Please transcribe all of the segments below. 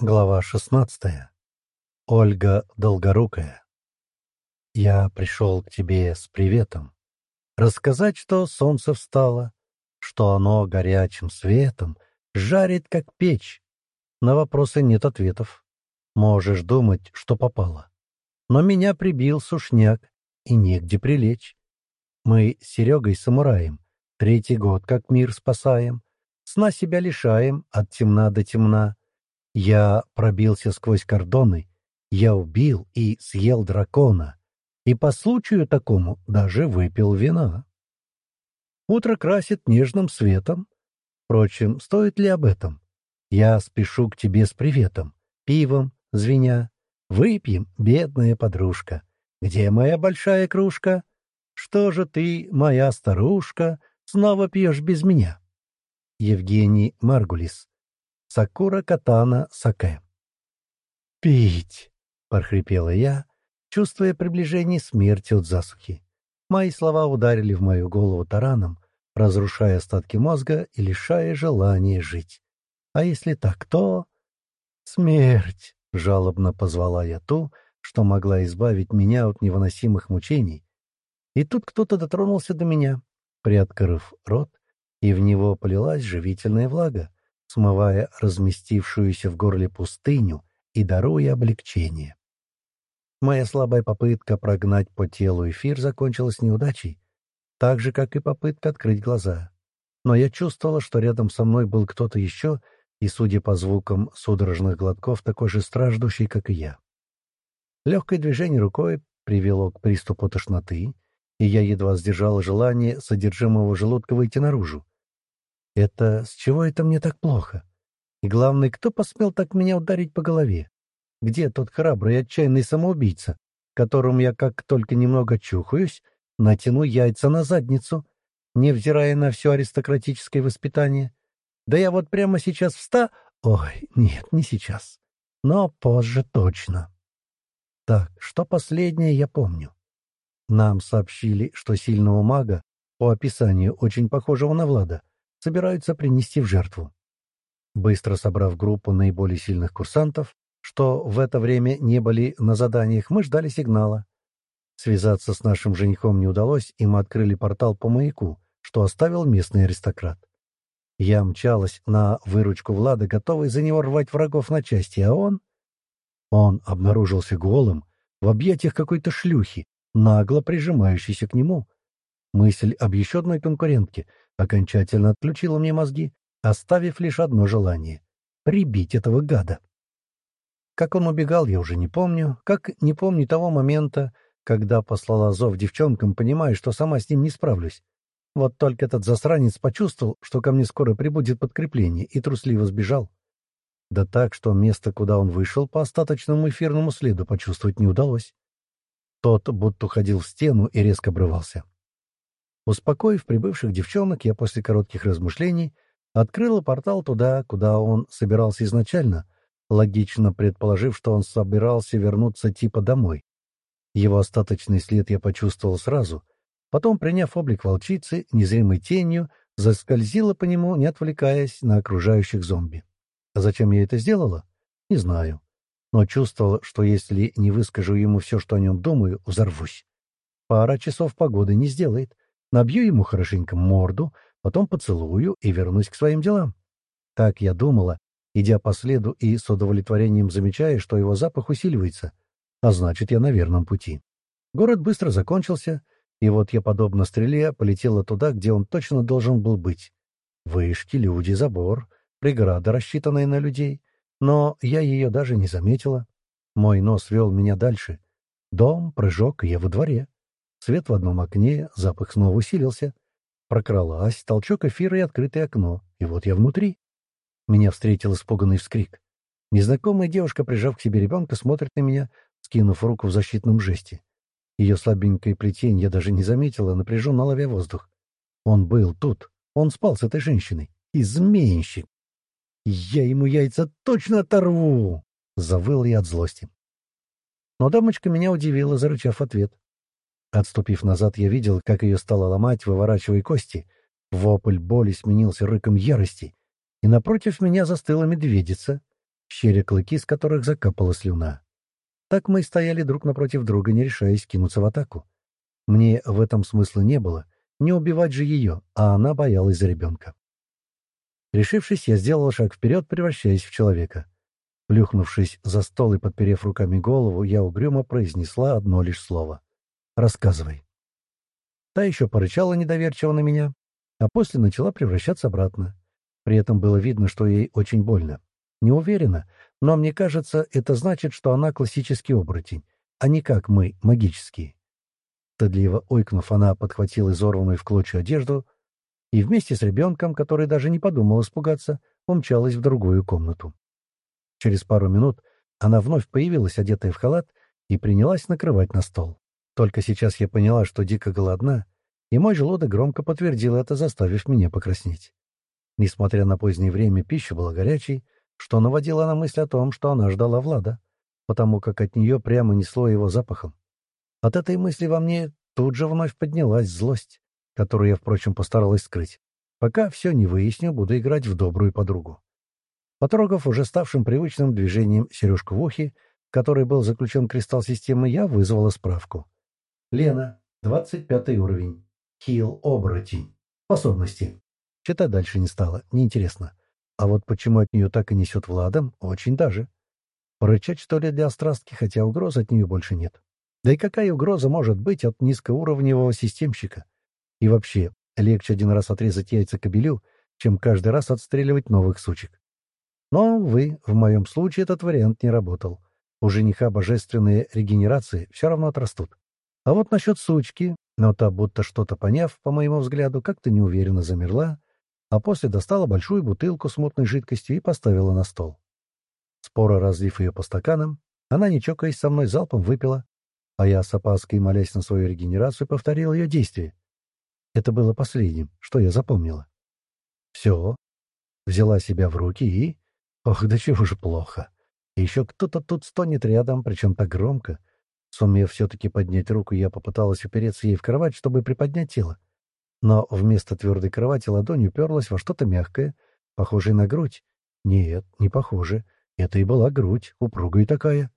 Глава шестнадцатая. Ольга Долгорукая. Я пришел к тебе с приветом. Рассказать, что солнце встало, что оно горячим светом жарит, как печь. На вопросы нет ответов. Можешь думать, что попало. Но меня прибил сушняк, и негде прилечь. Мы с Серегой самураем, третий год как мир спасаем, сна себя лишаем от темна до темна я пробился сквозь кордоны, я убил и съел дракона, и по случаю такому даже выпил вина. Утро красит нежным светом. Впрочем, стоит ли об этом? Я спешу к тебе с приветом, пивом, звеня. Выпьем, бедная подружка. Где моя большая кружка? Что же ты, моя старушка, снова пьешь без меня? Евгений Маргулис Сакура Катана Саке. «Пить!» — прохрипела я, чувствуя приближение смерти от засухи. Мои слова ударили в мою голову тараном, разрушая остатки мозга и лишая желания жить. А если так, то... «Смерть!» — жалобно позвала я ту, что могла избавить меня от невыносимых мучений. И тут кто-то дотронулся до меня, приоткрыв рот, и в него полилась живительная влага смывая разместившуюся в горле пустыню и даруя облегчение. Моя слабая попытка прогнать по телу эфир закончилась неудачей, так же, как и попытка открыть глаза. Но я чувствовала, что рядом со мной был кто-то еще, и, судя по звукам судорожных глотков, такой же страждущий, как и я. Легкое движение рукой привело к приступу тошноты, и я едва сдержала желание содержимого желудка выйти наружу. Это с чего это мне так плохо? И главное, кто посмел так меня ударить по голове? Где тот храбрый и отчаянный самоубийца, которым я, как только немного чухаюсь, натяну яйца на задницу, невзирая на все аристократическое воспитание? Да я вот прямо сейчас вста... Ой, нет, не сейчас. Но позже точно. Так, что последнее я помню. Нам сообщили, что сильного мага, по описанию очень похожего на Влада, собираются принести в жертву. Быстро собрав группу наиболее сильных курсантов, что в это время не были на заданиях, мы ждали сигнала. Связаться с нашим женихом не удалось, и мы открыли портал по маяку, что оставил местный аристократ. Я мчалась на выручку Влада, готовый за него рвать врагов на части, а он... Он обнаружился голым, в объятиях какой-то шлюхи, нагло прижимающейся к нему. Мысль об еще одной конкурентке окончательно отключила мне мозги, оставив лишь одно желание — прибить этого гада. Как он убегал, я уже не помню, как не помню того момента, когда послала зов девчонкам, понимая, что сама с ним не справлюсь. Вот только этот засранец почувствовал, что ко мне скоро прибудет подкрепление, и трусливо сбежал. Да так, что место, куда он вышел, по остаточному эфирному следу почувствовать не удалось. Тот будто уходил в стену и резко обрывался. Успокоив прибывших девчонок, я после коротких размышлений открыла портал туда, куда он собирался изначально, логично предположив, что он собирался вернуться типа домой. Его остаточный след я почувствовал сразу. Потом, приняв облик волчицы, незримой тенью, заскользила по нему, не отвлекаясь на окружающих зомби. А зачем я это сделала? Не знаю. Но чувствовал, что если не выскажу ему все, что о нем думаю, взорвусь. Пара часов погоды не сделает. Набью ему хорошенько морду, потом поцелую и вернусь к своим делам. Так я думала, идя по следу и с удовлетворением замечая, что его запах усиливается. А значит, я на верном пути. Город быстро закончился, и вот я, подобно стреле, полетела туда, где он точно должен был быть. Вышки, люди, забор, преграда, рассчитанная на людей. Но я ее даже не заметила. Мой нос вел меня дальше. Дом, прыжок, я во дворе. Свет в одном окне, запах снова усилился. Прокралась, толчок эфира и открытое окно. И вот я внутри. Меня встретил испуганный вскрик. Незнакомая девушка, прижав к себе ребенка, смотрит на меня, скинув руку в защитном жесте. Ее слабенькое плетень я даже не заметила, напряженно ловя воздух. Он был тут. Он спал с этой женщиной. Изменщик. Я ему яйца точно оторву! Завыл я от злости. Но дамочка меня удивила, зарычав ответ. Отступив назад, я видел, как ее стало ломать, выворачивая кости. Вопль боли сменился рыком ярости, и напротив меня застыла медведица. щеря клыки, с которых закапала слюна. Так мы стояли друг напротив друга, не решаясь кинуться в атаку. Мне в этом смысла не было, не убивать же ее, а она боялась за ребенка. Решившись, я сделал шаг вперед, превращаясь в человека. Плюхнувшись за стол и подперев руками голову, я угрюмо произнесла одно лишь слово. «Рассказывай». Та еще порычала недоверчиво на меня, а после начала превращаться обратно. При этом было видно, что ей очень больно. Не уверена, но мне кажется, это значит, что она классический оборотень, а не как мы, магические. Стыдливо ойкнув, она подхватила изорванную в клочья одежду и вместе с ребенком, который даже не подумал испугаться, умчалась в другую комнату. Через пару минут она вновь появилась, одетая в халат, и принялась накрывать на стол. Только сейчас я поняла, что дико голодна, и мой желудок громко подтвердил это, заставив меня покраснеть. Несмотря на позднее время, пища была горячей, что наводило на мысль о том, что она ждала Влада, потому как от нее прямо несло его запахом. От этой мысли во мне тут же вновь поднялась злость, которую я, впрочем, постаралась скрыть. Пока все не выясню, буду играть в добрую подругу. Потрогав уже ставшим привычным движением сережку в ухе, в которой был заключен кристалл системы, я вызвала справку. Лена, 25 уровень. Хил оборотень. Способности. Читать дальше не стало, неинтересно. А вот почему от нее так и несет Владом, очень даже. Порычать, что ли, для страстки, хотя угроз от нее больше нет. Да и какая угроза может быть от низкоуровневого системщика? И вообще, легче один раз отрезать яйца кобелю, чем каждый раз отстреливать новых сучек. Но, увы, в моем случае этот вариант не работал. У жениха божественные регенерации все равно отрастут. А вот насчет сучки, но та, будто что-то поняв, по моему взгляду, как-то неуверенно замерла, а после достала большую бутылку с мутной жидкостью и поставила на стол. Споро разлив ее по стаканам, она, не чокаясь со мной, залпом выпила, а я с опаской, молясь на свою регенерацию, повторил ее действие. Это было последним, что я запомнила. Все. Взяла себя в руки и... Ох, да чего же плохо. И еще кто-то тут стонет рядом, причем так громко. Сумев все-таки поднять руку, я попыталась упереться ей в кровать, чтобы приподнять тело но вместо твердой кровати ладонь уперлась во что-то мягкое, похожее на грудь. Нет, не похоже. Это и была грудь, упругая такая.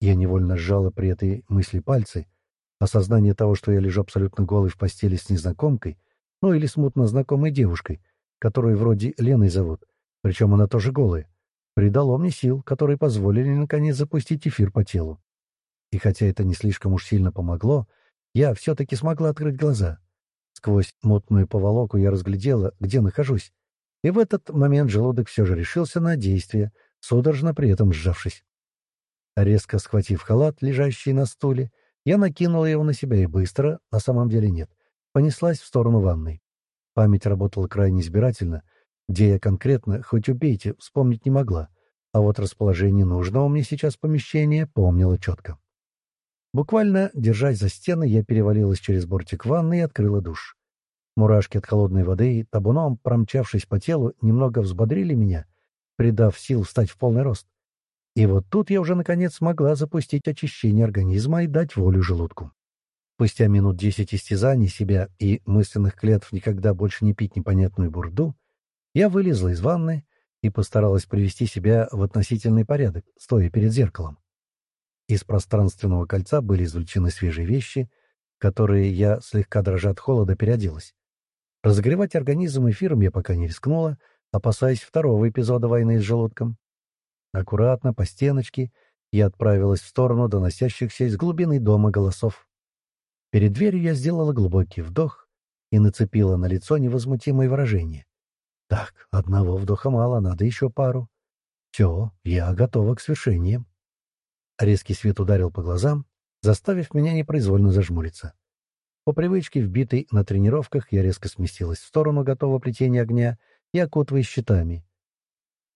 Я невольно сжала при этой мысли пальцы. Осознание того, что я лежу абсолютно голый в постели с незнакомкой, ну или смутно знакомой девушкой, которую вроде Леной зовут, причем она тоже голая, придало мне сил, которые позволили, наконец, запустить эфир по телу. И хотя это не слишком уж сильно помогло, я все-таки смогла открыть глаза. Сквозь мутную поволоку я разглядела, где нахожусь. И в этот момент желудок все же решился на действие, судорожно при этом сжавшись. Резко схватив халат, лежащий на стуле, я накинула его на себя и быстро, на самом деле нет, понеслась в сторону ванной. Память работала крайне избирательно. Где я конкретно, хоть убейте, вспомнить не могла. А вот расположение нужного мне сейчас помещения помнила четко. Буквально, держась за стены, я перевалилась через бортик ванны и открыла душ. Мурашки от холодной воды, табуном промчавшись по телу, немного взбодрили меня, придав сил встать в полный рост. И вот тут я уже, наконец, смогла запустить очищение организма и дать волю желудку. Спустя минут десять истязаний себя и мысленных клетв никогда больше не пить непонятную бурду, я вылезла из ванны и постаралась привести себя в относительный порядок, стоя перед зеркалом. Из пространственного кольца были извлечены свежие вещи, которые я, слегка дрожа от холода, переоделась. Разогревать организм эфиром я пока не рискнула, опасаясь второго эпизода войны с желудком. Аккуратно, по стеночке, я отправилась в сторону доносящихся из глубины дома голосов. Перед дверью я сделала глубокий вдох и нацепила на лицо невозмутимое выражение. Так, одного вдоха мало, надо еще пару. Все, я готова к свершениям. Резкий свет ударил по глазам, заставив меня непроизвольно зажмуриться. По привычке, вбитой на тренировках, я резко сместилась в сторону готового плетения огня и окутываясь щитами.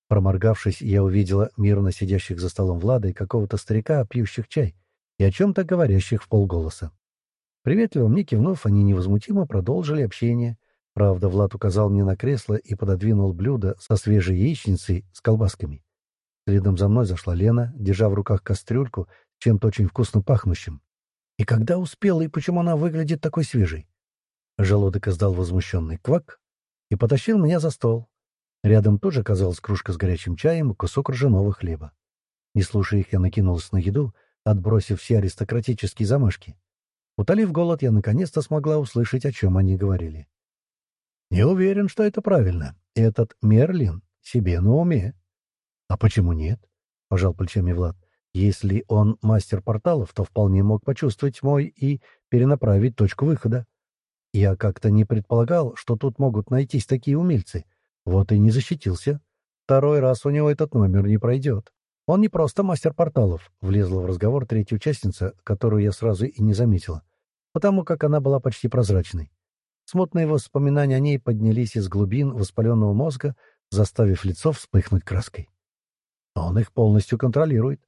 Проморгавшись, я увидела мирно сидящих за столом Влада и какого-то старика, пьющих чай, и о чем-то говорящих в полголоса. Приветливо мне кивнув, они невозмутимо продолжили общение. Правда, Влад указал мне на кресло и пододвинул блюдо со свежей яичницей с колбасками. Следом за мной зашла Лена, держа в руках кастрюльку, чем-то очень вкусно пахнущим. И когда успела, и почему она выглядит такой свежей? Желудок издал возмущенный квак и потащил меня за стол. Рядом тоже оказалась кружка с горячим чаем и кусок ржаного хлеба. Не слушая их, я накинулась на еду, отбросив все аристократические замашки. Утолив голод, я наконец-то смогла услышать, о чем они говорили. «Не уверен, что это правильно. Этот Мерлин себе на уме». «А почему нет?» — пожал плечами Влад. «Если он мастер порталов, то вполне мог почувствовать мой и перенаправить точку выхода. Я как-то не предполагал, что тут могут найтись такие умельцы. Вот и не защитился. Второй раз у него этот номер не пройдет. Он не просто мастер порталов, влезла в разговор третья участница, которую я сразу и не заметила, потому как она была почти прозрачной. Смутные воспоминания о ней поднялись из глубин воспаленного мозга, заставив лицо вспыхнуть краской. Он их полностью контролирует.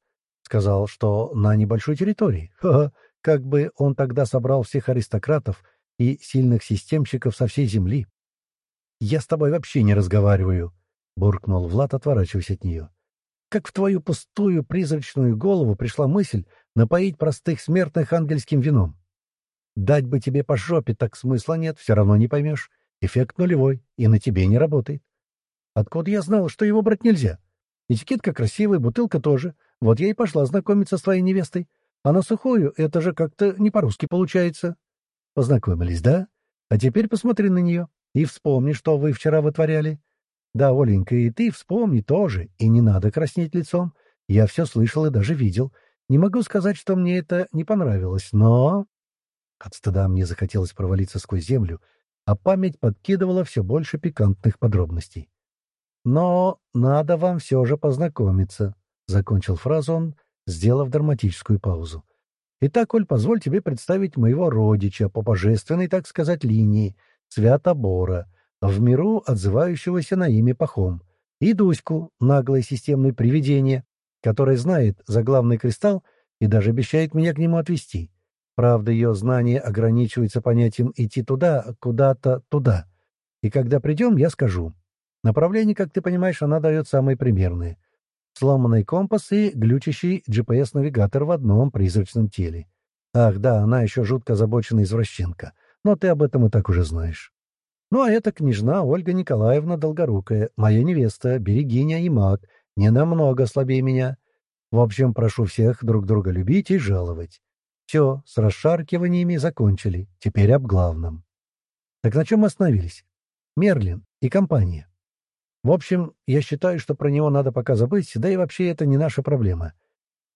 Сказал, что на небольшой территории. Ха -ха, как бы он тогда собрал всех аристократов и сильных системщиков со всей земли. «Я с тобой вообще не разговариваю», — буркнул Влад, отворачиваясь от нее. «Как в твою пустую призрачную голову пришла мысль напоить простых смертных ангельским вином? Дать бы тебе по жопе, так смысла нет, все равно не поймешь. Эффект нулевой, и на тебе не работает. Откуда я знал, что его брать нельзя? Этикетка красивая, бутылка тоже. Вот я и пошла знакомиться с твоей невестой. А на сухую это же как-то не по-русски получается. Познакомились, да? А теперь посмотри на нее. И вспомни, что вы вчера вытворяли. Да, Оленька, и ты вспомни тоже, и не надо краснеть лицом. Я все слышал и даже видел. Не могу сказать, что мне это не понравилось, но... От стыда мне захотелось провалиться сквозь землю, а память подкидывала все больше пикантных подробностей. «Но надо вам все же познакомиться», — закончил фразу он, сделав драматическую паузу. «Итак, Оль, позволь тебе представить моего родича по божественной, так сказать, линии — Святобора, в миру отзывающегося на имя Пахом, и Дуську, наглое системное привидение, которое знает заглавный кристалл и даже обещает меня к нему отвести. Правда, ее знание ограничивается понятием «идти туда, куда-то туда». И когда придем, я скажу. Направление, как ты понимаешь, она дает самые примерные. Сломанный компас и глючащий GPS-навигатор в одном призрачном теле. Ах, да, она еще жутко озабоченная извращенка — но ты об этом и так уже знаешь. Ну, а это княжна Ольга Николаевна Долгорукая, моя невеста, берегиня и маг, не намного слабее меня. В общем, прошу всех друг друга любить и жаловать. Все, с расшаркиваниями закончили, теперь об главном. Так на чем мы остановились? Мерлин и компания. В общем, я считаю, что про него надо пока забыть, да и вообще это не наша проблема.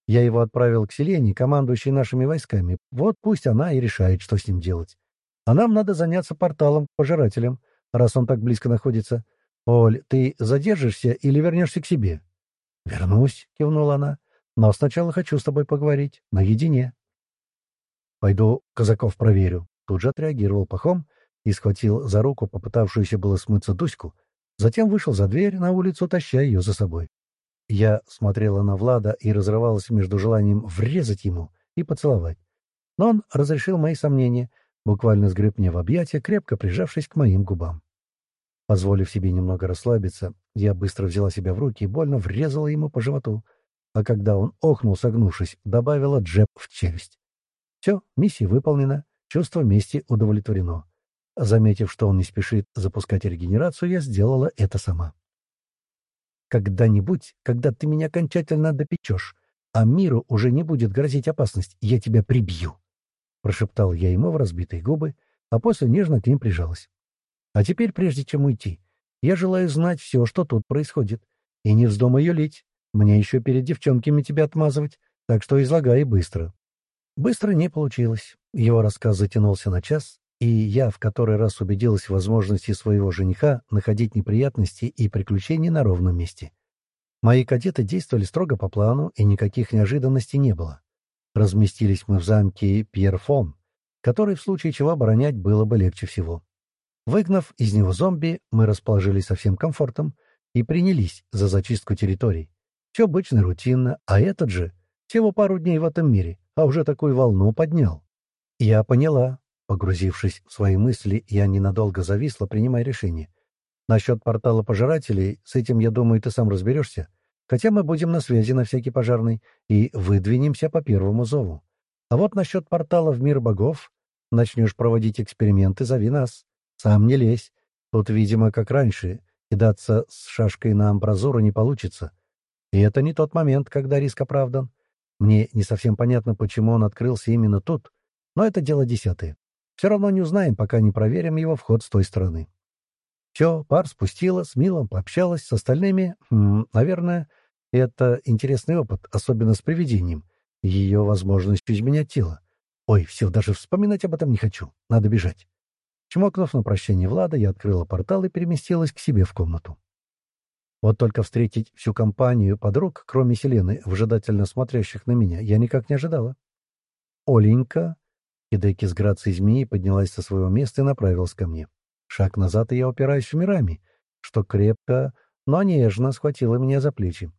Я его отправил к Селене, командующей нашими войсками. Вот пусть она и решает, что с ним делать. А нам надо заняться порталом пожирателем, раз он так близко находится. Оль, ты задержишься или вернешься к себе? — Вернусь, — кивнула она. — Но сначала хочу с тобой поговорить. Наедине. — Пойду казаков проверю. Тут же отреагировал Пахом и схватил за руку попытавшуюся было смыться Дуську. Затем вышел за дверь на улицу, таща ее за собой. Я смотрела на Влада и разрывалась между желанием врезать ему и поцеловать. Но он разрешил мои сомнения — буквально сгреб меня в объятия, крепко прижавшись к моим губам. Позволив себе немного расслабиться, я быстро взяла себя в руки и больно врезала ему по животу, а когда он охнул, согнувшись, добавила джеб в челюсть. Все, миссия выполнена, чувство мести удовлетворено. Заметив, что он не спешит запускать регенерацию, я сделала это сама. «Когда-нибудь, когда ты меня окончательно допечешь, а миру уже не будет грозить опасность, я тебя прибью», — прошептал я ему в разбитые губы, а после нежно к ним прижалась. «А теперь, прежде чем уйти, я желаю знать все, что тут происходит. И не вздумай юлить. Мне еще перед девчонками тебя отмазывать, так что излагай быстро». Быстро не получилось. Его рассказ затянулся на час, и я в который раз убедилась в возможности своего жениха находить неприятности и приключения на ровном месте. Мои кадеты действовали строго по плану, и никаких неожиданностей не было. Разместились мы в замке Пьерфон, который в случае чего оборонять было бы легче всего. Выгнав из него зомби, мы расположились со всем комфортом и принялись за зачистку территорий. Все обычно рутинно, а этот же всего пару дней в этом мире, а уже такую волну поднял. Я поняла. Погрузившись в свои мысли, я ненадолго зависла, принимая решение. Насчет портала пожирателей, с этим, я думаю, ты сам разберешься. Хотя мы будем на связи на всякий пожарный и выдвинемся по первому зову. А вот насчет портала в мир богов. Начнешь проводить эксперименты, зови нас. Сам не лезь. Тут, видимо, как раньше. Кидаться с шашкой на амбразуру не получится. И это не тот момент, когда риск оправдан. Мне не совсем понятно, почему он открылся именно тут, но это дело десятое. Все равно не узнаем, пока не проверим его вход с той стороны. Все, пар спустила, с Милом пообщалась, с остальными, м наверное, это интересный опыт, особенно с привидением, ее возможностью изменять тело. Ой, все, даже вспоминать об этом не хочу, надо бежать. Чмокнув на прощание Влада, я открыла портал и переместилась к себе в комнату. Вот только встретить всю компанию подруг, кроме Селены, вжидательно смотрящих на меня, я никак не ожидала. Оленька Хидеки с грацией змеи поднялась со своего места и направилась ко мне. Шаг назад, и я упираюсь в мирами, что крепко, но нежно схватила меня за плечи.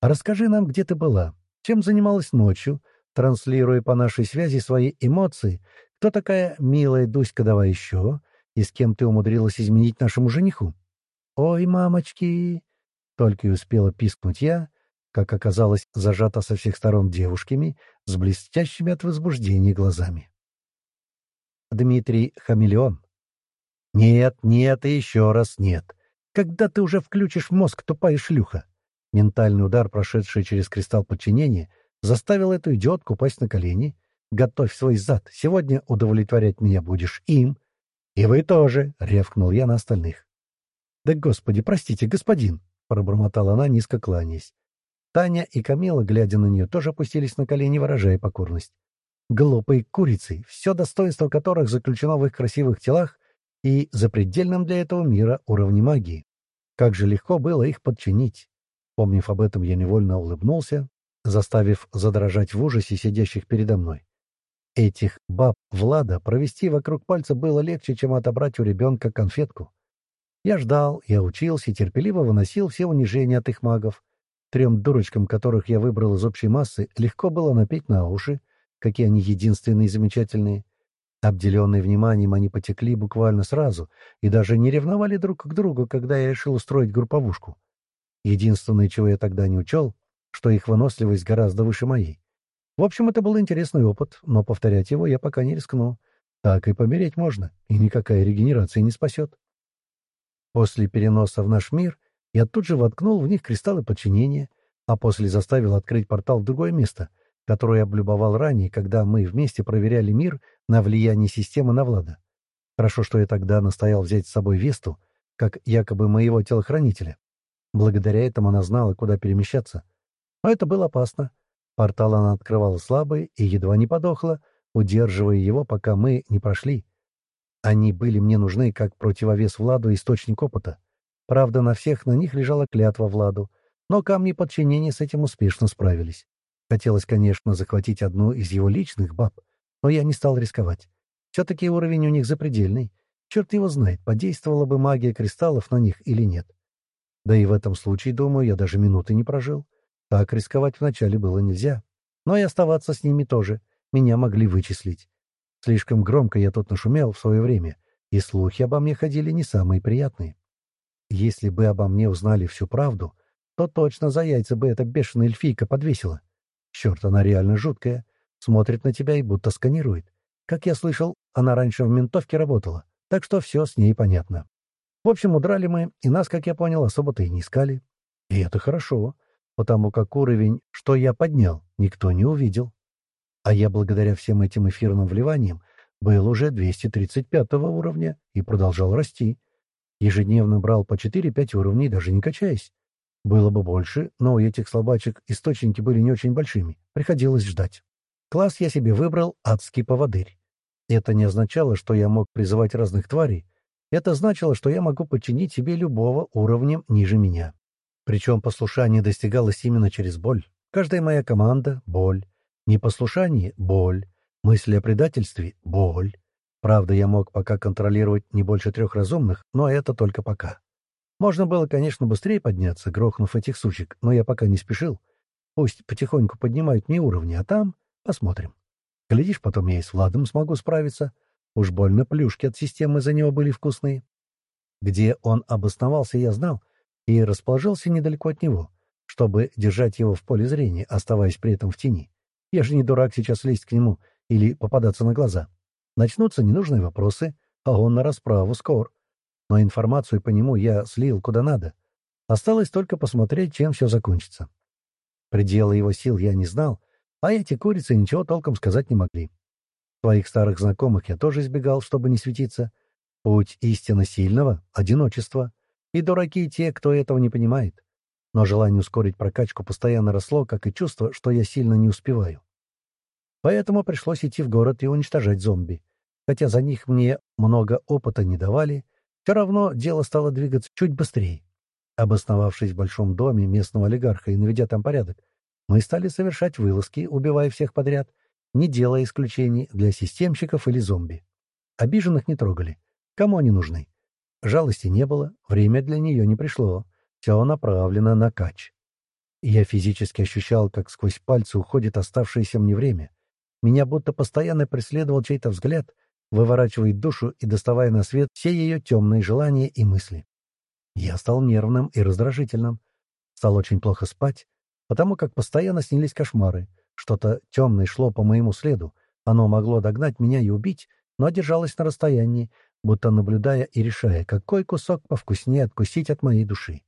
«А расскажи нам, где ты была? Чем занималась ночью?» Транслируя по нашей связи свои эмоции, кто такая милая Дуська, давай еще, и с кем ты умудрилась изменить нашему жениху? «Ой, мамочки!» Только и успела пискнуть я, как оказалось, зажата со всех сторон девушками с блестящими от возбуждения глазами. Дмитрий Хамелеон. Нет, нет и еще раз нет. Когда ты уже включишь мозг, тупая шлюха? Ментальный удар, прошедший через кристалл подчинения, заставил эту идиотку упасть на колени. Готовь свой зад, сегодня удовлетворять меня будешь им. И вы тоже, — рявкнул я на остальных. Да господи, простите, господин, — пробормотала она, низко кланяясь. Таня и Камила, глядя на нее, тоже опустились на колени, выражая покорность глупые курицы, все достоинство которых заключено в их красивых телах и запредельном для этого мира уровне магии. Как же легко было их подчинить. Помнив об этом, я невольно улыбнулся, заставив задрожать в ужасе сидящих передо мной. Этих баб Влада провести вокруг пальца было легче, чем отобрать у ребенка конфетку. Я ждал, я учился и терпеливо выносил все унижения от их магов. Трем дурочкам, которых я выбрал из общей массы, легко было напеть на уши, какие они единственные и замечательные. Обделенные вниманием, они потекли буквально сразу и даже не ревновали друг к другу, когда я решил устроить групповушку. Единственное, чего я тогда не учел, что их выносливость гораздо выше моей. В общем, это был интересный опыт, но повторять его я пока не рискну. Так и помереть можно, и никакая регенерация не спасет. После переноса в наш мир я тут же воткнул в них кристаллы подчинения, а после заставил открыть портал в другое место — которую облюбовал ранее, когда мы вместе проверяли мир на влияние системы на Влада. Хорошо, что я тогда настоял взять с собой Весту, как якобы моего телохранителя. Благодаря этому она знала, куда перемещаться. Но это было опасно. Портал она открывала слабый и едва не подохла, удерживая его, пока мы не прошли. Они были мне нужны как противовес Владу источник опыта. Правда, на всех на них лежала клятва Владу, но камни подчинения с этим успешно справились. Хотелось, конечно, захватить одну из его личных баб, но я не стал рисковать. Все-таки уровень у них запредельный. Черт его знает, подействовала бы магия кристаллов на них или нет. Да и в этом случае, думаю, я даже минуты не прожил. Так рисковать вначале было нельзя. Но и оставаться с ними тоже. Меня могли вычислить. Слишком громко я тут нашумел в свое время, и слухи обо мне ходили не самые приятные. Если бы обо мне узнали всю правду, то точно за яйца бы эта бешеная эльфийка подвесила. Черт, она реально жуткая. Смотрит на тебя и будто сканирует. Как я слышал, она раньше в ментовке работала, так что все с ней понятно. В общем, удрали мы, и нас, как я понял, особо-то и не искали. И это хорошо, потому как уровень, что я поднял, никто не увидел. А я благодаря всем этим эфирным вливаниям был уже 235 уровня и продолжал расти. Ежедневно брал по 4-5 уровней, даже не качаясь. Было бы больше, но у этих слабачек источники были не очень большими. Приходилось ждать. Класс я себе выбрал «Адский поводырь». Это не означало, что я мог призывать разных тварей. Это значило, что я могу подчинить себе любого уровня ниже меня. Причем послушание достигалось именно через боль. Каждая моя команда — боль. Непослушание — боль. Мысли о предательстве — боль. Правда, я мог пока контролировать не больше трех разумных, но это только пока. Можно было, конечно, быстрее подняться, грохнув этих сучек, но я пока не спешил. Пусть потихоньку поднимают мне уровни, а там посмотрим. Глядишь, потом я и с Владом смогу справиться. Уж больно плюшки от системы за него были вкусные. Где он обосновался, я знал, и расположился недалеко от него, чтобы держать его в поле зрения, оставаясь при этом в тени. Я же не дурак сейчас лезть к нему или попадаться на глаза. Начнутся ненужные вопросы, а он на расправу скор. Но информацию по нему я слил куда надо. Осталось только посмотреть, чем все закончится. Пределы его сил я не знал, а эти курицы ничего толком сказать не могли. Своих старых знакомых я тоже избегал, чтобы не светиться. Путь истинно сильного — одиночество. И дураки те, кто этого не понимает. Но желание ускорить прокачку постоянно росло, как и чувство, что я сильно не успеваю. Поэтому пришлось идти в город и уничтожать зомби. Хотя за них мне много опыта не давали, все равно дело стало двигаться чуть быстрее. Обосновавшись в большом доме местного олигарха и наведя там порядок, мы стали совершать вылазки, убивая всех подряд, не делая исключений для системщиков или зомби. Обиженных не трогали. Кому они нужны? Жалости не было, время для нее не пришло. Все направлено на кач. Я физически ощущал, как сквозь пальцы уходит оставшееся мне время. Меня будто постоянно преследовал чей-то взгляд, выворачивает душу и доставая на свет все ее темные желания и мысли. Я стал нервным и раздражительным. Стал очень плохо спать, потому как постоянно снились кошмары. Что-то темное шло по моему следу. Оно могло догнать меня и убить, но держалось на расстоянии, будто наблюдая и решая, какой кусок повкуснее откусить от моей души.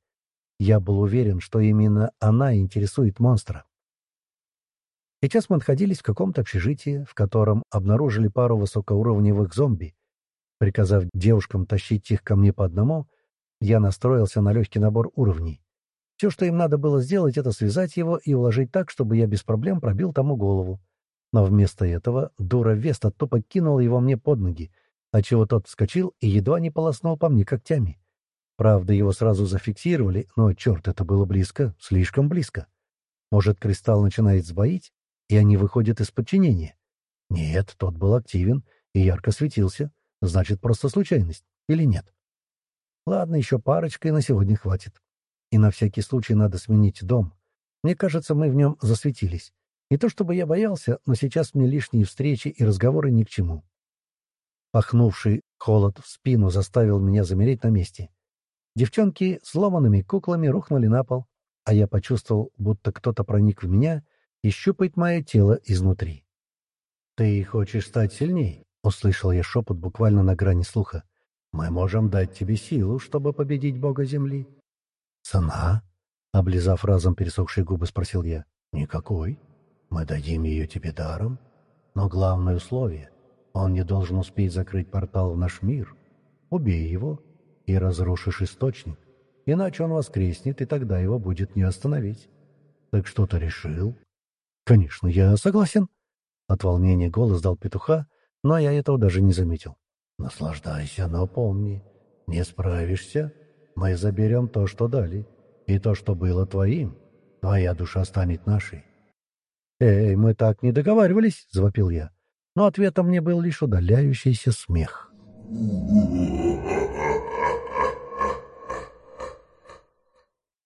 Я был уверен, что именно она интересует монстра. Сейчас мы находились в каком-то общежитии, в котором обнаружили пару высокоуровневых зомби. Приказав девушкам тащить их ко мне по одному, я настроился на легкий набор уровней. Все, что им надо было сделать, это связать его и уложить так, чтобы я без проблем пробил тому голову. Но вместо этого дура Веста тупо кинула его мне под ноги, отчего тот вскочил и едва не полоснул по мне когтями. Правда, его сразу зафиксировали, но, черт, это было близко, слишком близко. Может, кристалл начинает сбоить, и они выходят из подчинения? Нет, тот был активен и ярко светился. Значит, просто случайность. Или нет? Ладно, еще парочкой на сегодня хватит. И на всякий случай надо сменить дом. Мне кажется, мы в нем засветились. Не то чтобы я боялся, но сейчас мне лишние встречи и разговоры ни к чему. Пахнувший холод в спину заставил меня замереть на месте. Девчонки сломанными куклами рухнули на пол, а я почувствовал, будто кто-то проник в меня и щупает мое тело изнутри. «Ты хочешь стать сильней?» — услышал я шепот буквально на грани слуха. Мы можем дать тебе силу, чтобы победить бога земли. Цена? Облизав разом пересохшие губы, спросил я. Никакой. Мы дадим ее тебе даром. Но главное условие — он не должен успеть закрыть портал в наш мир. Убей его и разрушишь источник. Иначе он воскреснет, и тогда его будет не остановить. Так что ты решил? Конечно, я согласен. От волнения голос дал петуха, но я этого даже не заметил. Наслаждайся, но помни, не справишься, мы заберем то, что дали, и то, что было твоим. Твоя душа станет нашей. «Эй, мы так не договаривались!» — завопил я. Но ответом мне был лишь удаляющийся смех.